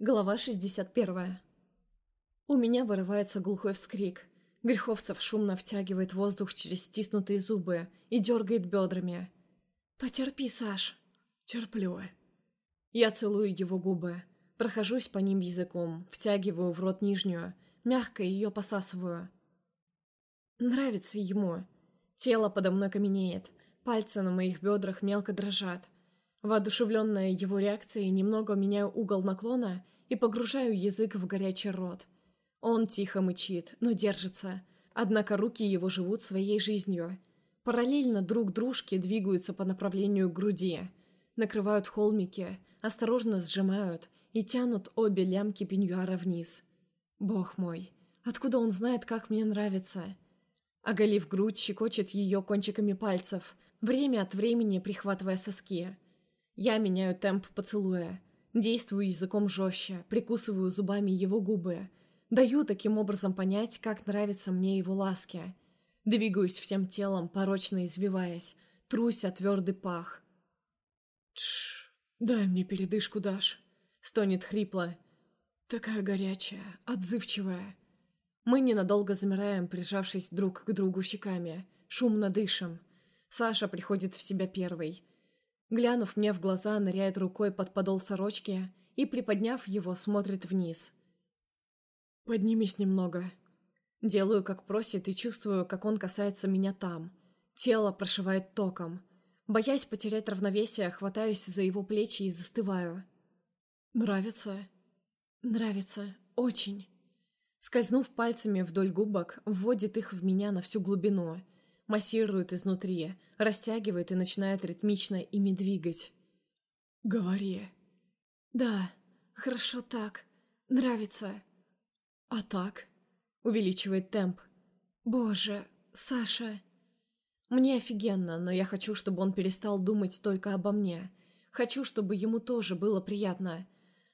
Глава 61. У меня вырывается глухой вскрик. Греховцев шумно втягивает воздух через стиснутые зубы и дергает бедрами. «Потерпи, Саш». «Терплю». Я целую его губы, прохожусь по ним языком, втягиваю в рот нижнюю, мягко ее посасываю. Нравится ему. Тело подо мной каменеет, пальцы на моих бедрах мелко дрожат. Воодушевленная его реакцией, немного меняю угол наклона и погружаю язык в горячий рот. Он тихо мычит, но держится, однако руки его живут своей жизнью. Параллельно друг дружке двигаются по направлению груди, накрывают холмики, осторожно сжимают и тянут обе лямки пеньюара вниз. Бог мой, откуда он знает, как мне нравится? Оголив грудь, щекочет ее кончиками пальцев, время от времени прихватывая соски – я меняю темп поцелуя. Действую языком жестче, прикусываю зубами его губы. Даю таким образом понять, как нравятся мне его ласки. Двигаюсь всем телом, порочно извиваясь. Трусь о твердый пах. «Тш, дай мне передышку, Даш», — стонет хрипло. «Такая горячая, отзывчивая». Мы ненадолго замираем, прижавшись друг к другу щеками. Шумно дышим. Саша приходит в себя первый. Глянув мне в глаза, ныряет рукой под подол сорочки и, приподняв его, смотрит вниз. «Поднимись немного». Делаю, как просит, и чувствую, как он касается меня там. Тело прошивает током. Боясь потерять равновесие, хватаюсь за его плечи и застываю. «Нравится?» «Нравится. Очень». Скользнув пальцами вдоль губок, вводит их в меня на всю глубину – массирует изнутри, растягивает и начинает ритмично ими двигать. «Говори». «Да, хорошо так. Нравится». «А так?» — увеличивает темп. «Боже, Саша...» «Мне офигенно, но я хочу, чтобы он перестал думать только обо мне. Хочу, чтобы ему тоже было приятно».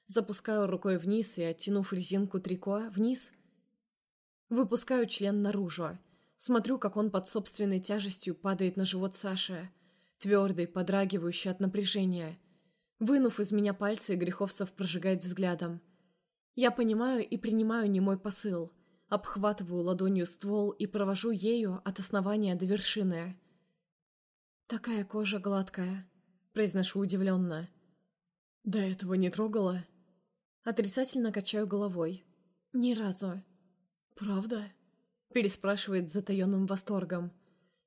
Запускаю рукой вниз и, оттянув резинку трико вниз, выпускаю член наружу. Смотрю, как он под собственной тяжестью падает на живот Саши, твердый, подрагивающий от напряжения. Вынув из меня пальцы, Греховцев прожигает взглядом. Я понимаю и принимаю немой посыл, обхватываю ладонью ствол и провожу ею от основания до вершины. «Такая кожа гладкая», — произношу удивленно. «До этого не трогала?» Отрицательно качаю головой. «Ни разу». «Правда?» Переспрашивает с затаенным восторгом.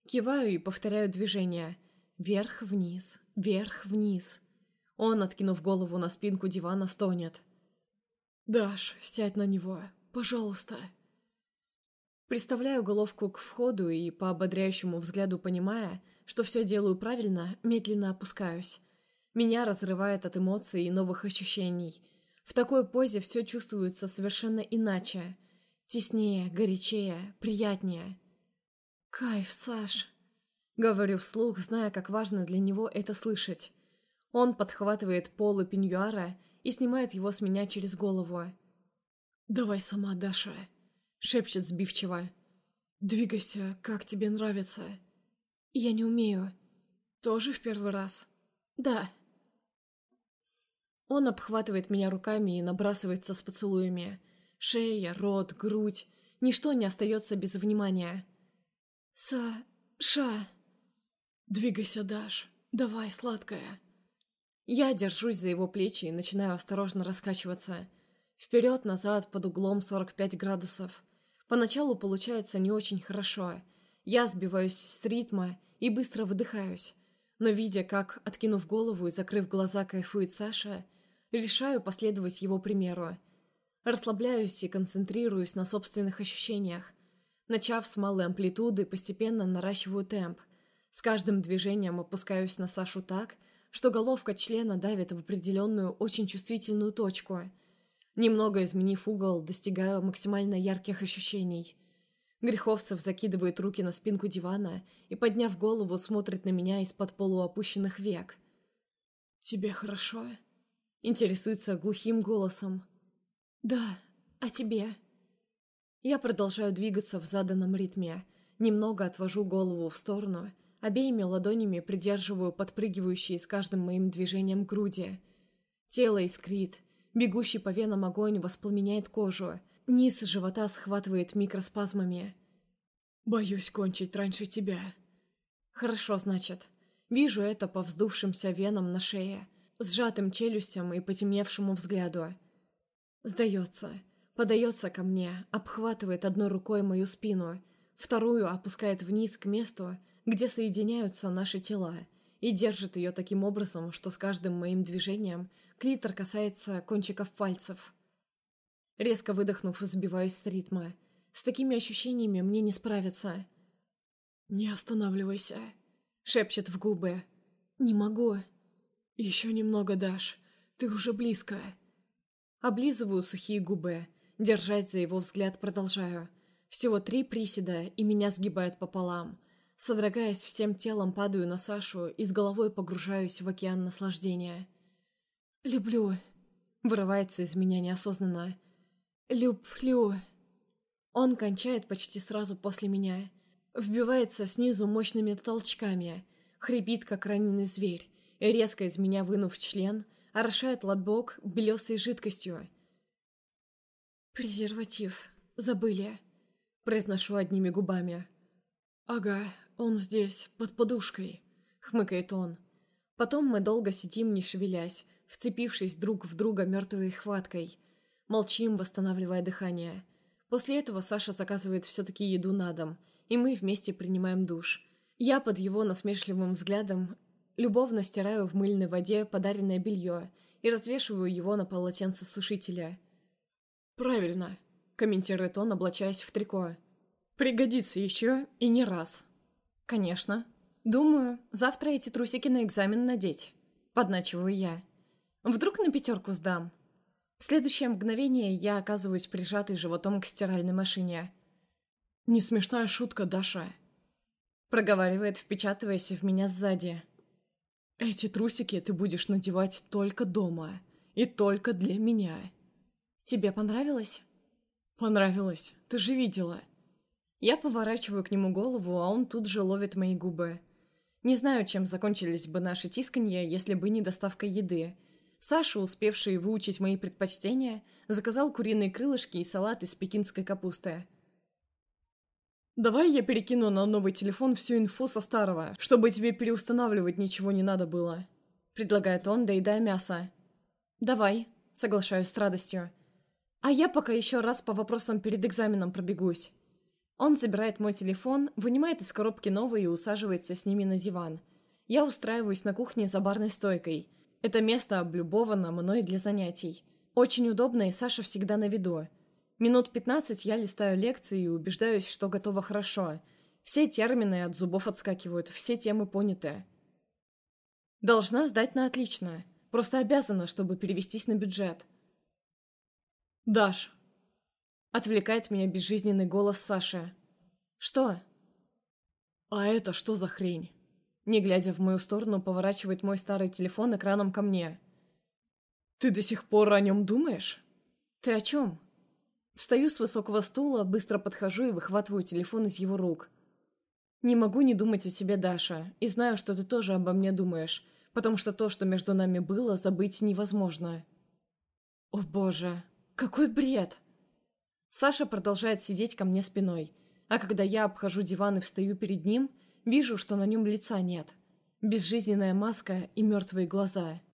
Киваю и повторяю движение. Вверх-вниз, вверх-вниз. Он, откинув голову на спинку дивана, стонет. «Даш, сядь на него, пожалуйста». Приставляю головку к входу и, по ободряющему взгляду понимая, что все делаю правильно, медленно опускаюсь. Меня разрывает от эмоций и новых ощущений. В такой позе все чувствуется совершенно иначе – Теснее, горячее, приятнее. «Кайф, Саш!» Говорю вслух, зная, как важно для него это слышать. Он подхватывает полы пеньюара и снимает его с меня через голову. «Давай сама, Даша!» — шепчет сбивчиво. «Двигайся, как тебе нравится». «Я не умею». «Тоже в первый раз?» «Да». Он обхватывает меня руками и набрасывается с поцелуями. Шея, рот, грудь. Ничто не остается без внимания. «Са-ша!» «Двигайся, Даш. Давай, сладкая!» Я держусь за его плечи и начинаю осторожно раскачиваться. Вперед-назад под углом 45 градусов. Поначалу получается не очень хорошо. Я сбиваюсь с ритма и быстро выдыхаюсь. Но видя, как, откинув голову и закрыв глаза, кайфует Саша, решаю последовать его примеру. Расслабляюсь и концентрируюсь на собственных ощущениях. Начав с малой амплитуды, постепенно наращиваю темп. С каждым движением опускаюсь на Сашу так, что головка члена давит в определенную, очень чувствительную точку. Немного изменив угол, достигаю максимально ярких ощущений. Греховцев закидывает руки на спинку дивана и, подняв голову, смотрит на меня из-под полуопущенных век. «Тебе хорошо?» Интересуется глухим голосом. «Да, а тебе?» Я продолжаю двигаться в заданном ритме, немного отвожу голову в сторону, обеими ладонями придерживаю подпрыгивающие с каждым моим движением груди. Тело искрит, Бегущий по венам огонь воспламеняет кожу. Низ живота схватывает микроспазмами. «Боюсь кончить раньше тебя». «Хорошо, значит. Вижу это по вздувшимся венам на шее, сжатым челюстям и потемневшему взгляду. Сдается. Подается ко мне, обхватывает одной рукой мою спину, вторую опускает вниз к месту, где соединяются наши тела, и держит ее таким образом, что с каждым моим движением клитор касается кончиков пальцев. Резко выдохнув, сбиваюсь с ритма. С такими ощущениями мне не справиться. «Не останавливайся», — шепчет в губы. «Не могу». «Еще немного, Даш. Ты уже близко». Облизываю сухие губы. Держась за его взгляд, продолжаю. Всего три приседа, и меня сгибает пополам. Содрогаясь всем телом, падаю на Сашу и с головой погружаюсь в океан наслаждения. «Люблю», — вырывается из меня неосознанно. «Люблю». Он кончает почти сразу после меня. Вбивается снизу мощными толчками, хрипит, как раненый зверь, и резко из меня вынув член, орошает лобок белесой жидкостью. «Презерватив. Забыли», — произношу одними губами. «Ага, он здесь, под подушкой», — хмыкает он. Потом мы долго сидим, не шевелясь, вцепившись друг в друга мертвой хваткой. Молчим, восстанавливая дыхание. После этого Саша заказывает все-таки еду на дом, и мы вместе принимаем душ. Я под его насмешливым взглядом любовно стираю в мыльной воде подаренное белье и развешиваю его на полотенце сушителя. «Правильно», — комментирует он, облачаясь в трико. Пригодится еще и не раз. Конечно. Думаю, завтра эти трусики на экзамен надеть. Подначиваю я. Вдруг на пятерку сдам. В следующее мгновение я оказываюсь прижатой животом к стиральной машине. «Не смешная шутка, Даша», — проговаривает, впечатываясь в меня сзади. «Эти трусики ты будешь надевать только дома. И только для меня». «Тебе понравилось?» «Понравилось. Ты же видела. Я поворачиваю к нему голову, а он тут же ловит мои губы. Не знаю, чем закончились бы наши тисканья, если бы не доставка еды. Саша, успевший выучить мои предпочтения, заказал куриные крылышки и салат из пекинской капусты. «Давай я перекину на новый телефон всю инфу со старого, чтобы тебе переустанавливать ничего не надо было», — предлагает он, доедая мясо. «Давай», — соглашаюсь с радостью. «А я пока еще раз по вопросам перед экзаменом пробегусь». Он забирает мой телефон, вынимает из коробки новый и усаживается с ними на диван. Я устраиваюсь на кухне за барной стойкой. Это место облюбовано мной для занятий. Очень удобно, и Саша всегда на виду. Минут 15 я листаю лекции и убеждаюсь, что готова хорошо. Все термины от зубов отскакивают, все темы поняты. Должна сдать на отлично. Просто обязана, чтобы перевестись на бюджет. «Даш, Отвлекает меня безжизненный голос Саши. «Что?» «А это что за хрень?» Не глядя в мою сторону, поворачивает мой старый телефон экраном ко мне. «Ты до сих пор о нем думаешь?» «Ты о чем?» Встаю с высокого стула, быстро подхожу и выхватываю телефон из его рук. «Не могу не думать о тебе, Даша, и знаю, что ты тоже обо мне думаешь, потому что то, что между нами было, забыть невозможно». «О боже, какой бред!» Саша продолжает сидеть ко мне спиной, а когда я обхожу диван и встаю перед ним, вижу, что на нем лица нет. Безжизненная маска и мертвые глаза –